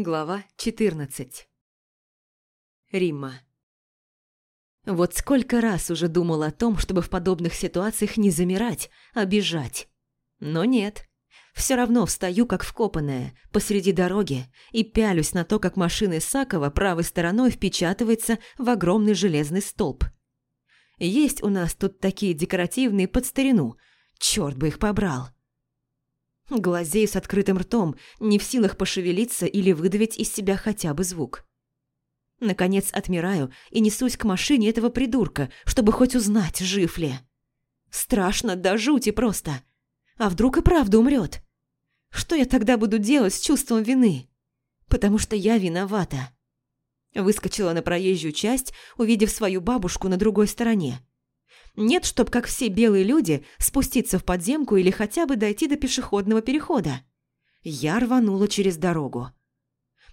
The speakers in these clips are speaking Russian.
Глава 14 Римма Вот сколько раз уже думала о том, чтобы в подобных ситуациях не замирать, а бежать. Но нет. Все равно встаю, как вкопанная, посреди дороги и пялюсь на то, как машина Исакова правой стороной впечатывается в огромный железный столб. Есть у нас тут такие декоративные под старину. Черт бы их побрал. Глазею с открытым ртом, не в силах пошевелиться или выдавить из себя хотя бы звук. Наконец отмираю и несусь к машине этого придурка, чтобы хоть узнать, жив ли. Страшно до жути просто. А вдруг и правда умрет? Что я тогда буду делать с чувством вины? Потому что я виновата. Выскочила на проезжую часть, увидев свою бабушку на другой стороне. Нет, чтоб, как все белые люди, спуститься в подземку или хотя бы дойти до пешеходного перехода. Я рванула через дорогу.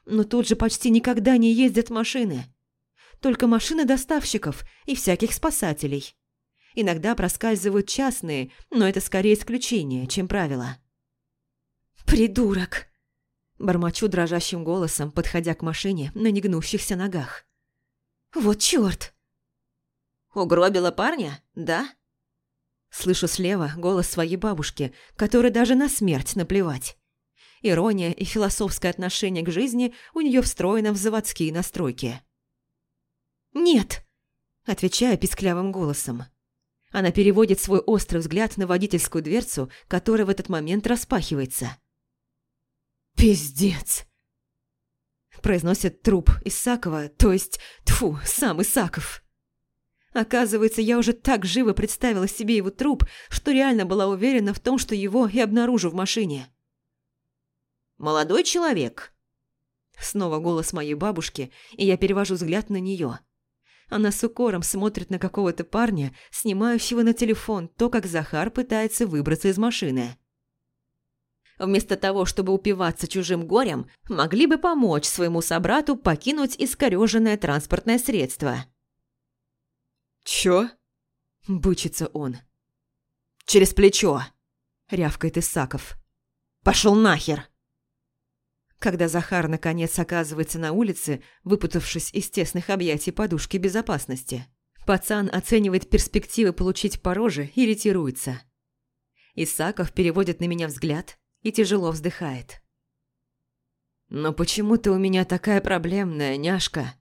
Но тут же почти никогда не ездят машины. Только машины доставщиков и всяких спасателей. Иногда проскальзывают частные, но это скорее исключение, чем правило. «Придурок!» Бормочу дрожащим голосом, подходя к машине на негнущихся ногах. «Вот чёрт!» «Угробила парня, да?» Слышу слева голос своей бабушки, которой даже на смерть наплевать. Ирония и философское отношение к жизни у нее встроено в заводские настройки. «Нет!» – отвечаю писклявым голосом. Она переводит свой острый взгляд на водительскую дверцу, которая в этот момент распахивается. «Пиздец!» Произносит труп Исакова, то есть, тфу, сам Исаков. Оказывается, я уже так живо представила себе его труп, что реально была уверена в том, что его и обнаружу в машине. «Молодой человек!» Снова голос моей бабушки, и я перевожу взгляд на нее. Она с укором смотрит на какого-то парня, снимающего на телефон то, как Захар пытается выбраться из машины. Вместо того, чтобы упиваться чужим горем, могли бы помочь своему собрату покинуть искорёженное транспортное средство. «Чё?» – бычится он. «Через плечо!» – рявкает Исаков. «Пошёл нахер!» Когда Захар наконец оказывается на улице, выпутавшись из тесных объятий подушки безопасности, пацан оценивает перспективы получить по роже и ретируется. Исаков переводит на меня взгляд и тяжело вздыхает. «Но почему ты у меня такая проблемная, няшка?»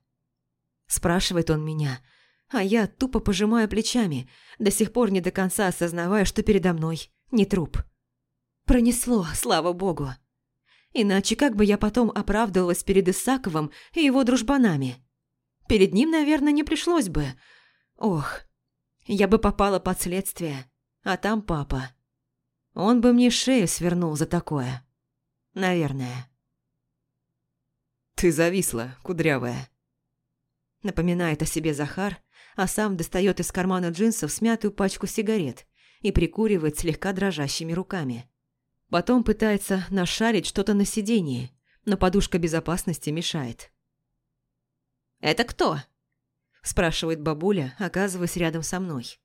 Спрашивает он меня – а я тупо пожимаю плечами, до сих пор не до конца осознавая, что передо мной не труп. Пронесло, слава богу. Иначе как бы я потом оправдывалась перед Исаковым и его дружбанами? Перед ним, наверное, не пришлось бы. Ох, я бы попала под следствие, а там папа. Он бы мне шею свернул за такое. Наверное. «Ты зависла, кудрявая», — напоминает о себе Захар, а сам достает из кармана джинсов смятую пачку сигарет и прикуривает слегка дрожащими руками. Потом пытается нашарить что-то на сиденье, но подушка безопасности мешает. «Это кто?» – спрашивает бабуля, оказываясь рядом со мной.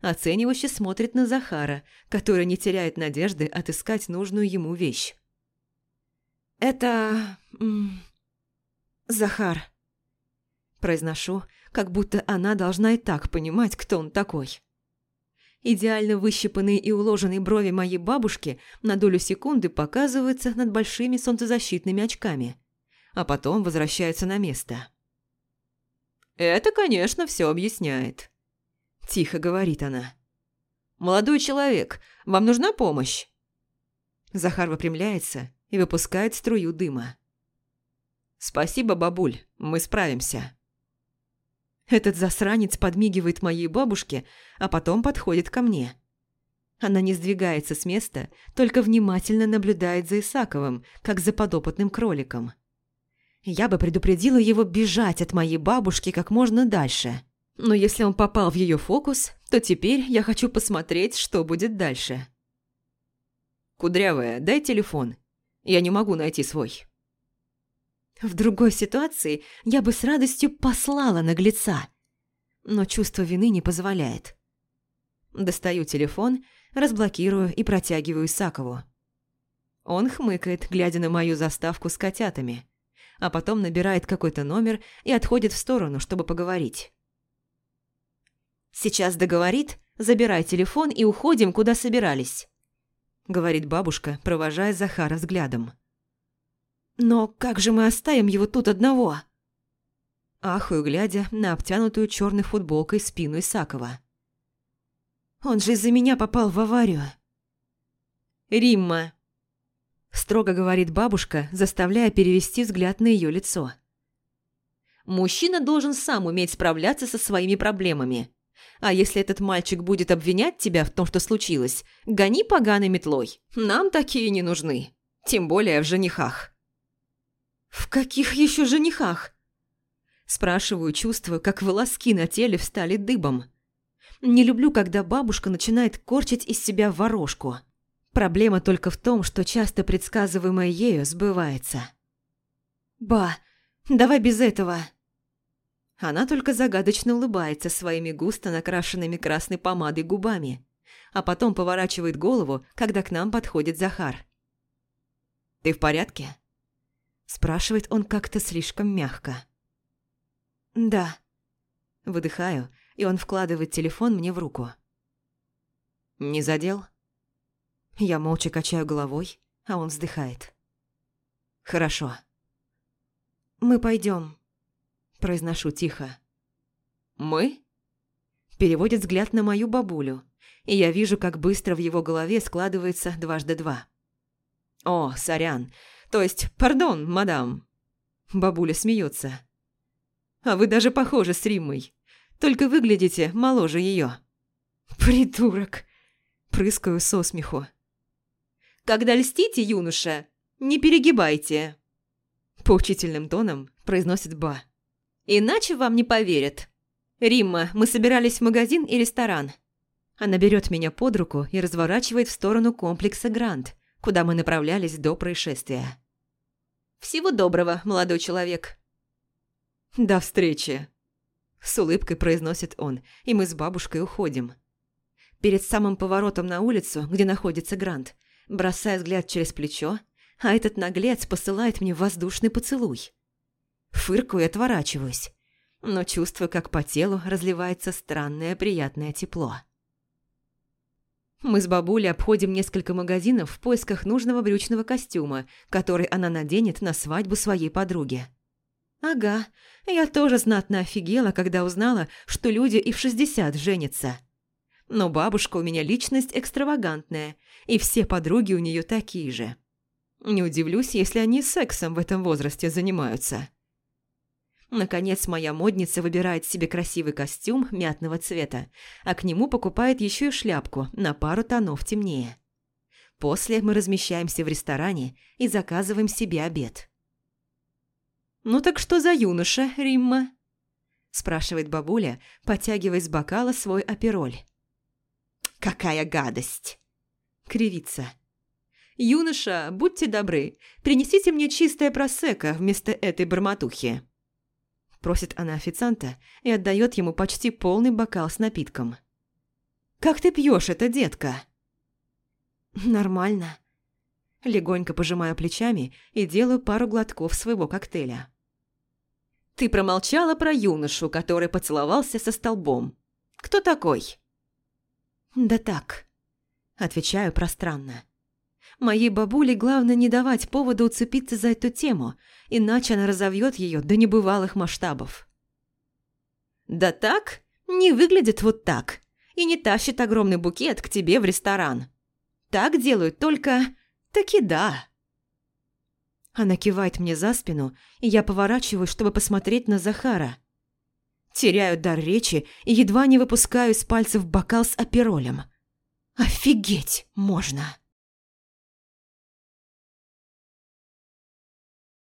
Оценивающе смотрит на Захара, который не теряет надежды отыскать нужную ему вещь. «Это... Захар», – произношу, как будто она должна и так понимать, кто он такой. Идеально выщипанные и уложенные брови моей бабушки на долю секунды показываются над большими солнцезащитными очками, а потом возвращаются на место. «Это, конечно, все объясняет», – тихо говорит она. «Молодой человек, вам нужна помощь?» Захар выпрямляется и выпускает струю дыма. «Спасибо, бабуль, мы справимся». Этот засранец подмигивает моей бабушке, а потом подходит ко мне. Она не сдвигается с места, только внимательно наблюдает за Исаковым, как за подопытным кроликом. Я бы предупредила его бежать от моей бабушки как можно дальше. Но если он попал в ее фокус, то теперь я хочу посмотреть, что будет дальше. «Кудрявая, дай телефон. Я не могу найти свой». В другой ситуации я бы с радостью послала наглеца, но чувство вины не позволяет. Достаю телефон, разблокирую и протягиваю Сакову. Он хмыкает, глядя на мою заставку с котятами, а потом набирает какой-то номер и отходит в сторону, чтобы поговорить. «Сейчас договорит, забирай телефон и уходим, куда собирались», – говорит бабушка, провожая Захара взглядом. «Но как же мы оставим его тут одного?» Ахую, глядя на обтянутую черной футболкой спину Исакова. «Он же из-за меня попал в аварию». «Римма!» – строго говорит бабушка, заставляя перевести взгляд на ее лицо. «Мужчина должен сам уметь справляться со своими проблемами. А если этот мальчик будет обвинять тебя в том, что случилось, гони поганой метлой. Нам такие не нужны. Тем более в женихах». «В каких еще женихах?» Спрашиваю, чувствую, как волоски на теле встали дыбом. Не люблю, когда бабушка начинает корчить из себя ворожку. Проблема только в том, что часто предсказываемое ею сбывается. «Ба, давай без этого!» Она только загадочно улыбается своими густо накрашенными красной помадой губами, а потом поворачивает голову, когда к нам подходит Захар. «Ты в порядке?» Спрашивает он как-то слишком мягко. «Да». Выдыхаю, и он вкладывает телефон мне в руку. «Не задел?» Я молча качаю головой, а он вздыхает. «Хорошо». «Мы пойдем», – произношу тихо. «Мы?» Переводит взгляд на мою бабулю, и я вижу, как быстро в его голове складывается дважды два. «О, сорян, то есть, пардон, мадам». Бабуля смеется. «А вы даже похожи с Риммой, только выглядите моложе ее». «Придурок!» Прыскаю со смеху. Когда льстите, юноша, не перегибайте!» Поучительным тоном произносит Ба. «Иначе вам не поверят. Римма, мы собирались в магазин и ресторан». Она берет меня под руку и разворачивает в сторону комплекса «Гранд», куда мы направлялись до происшествия. «Всего доброго, молодой человек». «До встречи», – с улыбкой произносит он, и мы с бабушкой уходим. Перед самым поворотом на улицу, где находится Грант, бросая взгляд через плечо, а этот наглец посылает мне воздушный поцелуй. Фыркаю и отворачиваюсь, но чувствую, как по телу разливается странное приятное тепло. Мы с бабулей обходим несколько магазинов в поисках нужного брючного костюма, который она наденет на свадьбу своей подруги. Ага, я тоже знатно офигела, когда узнала, что люди и в 60 женятся. Но бабушка у меня личность экстравагантная, и все подруги у нее такие же. Не удивлюсь, если они сексом в этом возрасте занимаются. Наконец, моя модница выбирает себе красивый костюм мятного цвета, а к нему покупает еще и шляпку на пару тонов темнее. После мы размещаемся в ресторане и заказываем себе обед. «Ну так что за юноша, Римма?» – спрашивает бабуля, потягивая с бокала свой апероль. Какая гадость!» Кривится. «Юноша, будьте добры, принесите мне чистое просека вместо этой бормотухи». Просит она официанта и отдает ему почти полный бокал с напитком. «Как ты пьешь это, детка?» «Нормально». Легонько пожимаю плечами и делаю пару глотков своего коктейля. «Ты промолчала про юношу, который поцеловался со столбом. Кто такой?» «Да так», – отвечаю пространно. Моей бабуле главное не давать повода уцепиться за эту тему, иначе она разовьет ее до небывалых масштабов. «Да так? Не выглядит вот так. И не тащит огромный букет к тебе в ресторан. Так делают только... таки да». Она кивает мне за спину, и я поворачиваюсь, чтобы посмотреть на Захара – Теряю дар речи и едва не выпускаю из пальцев бокал с аперолем. Офигеть можно!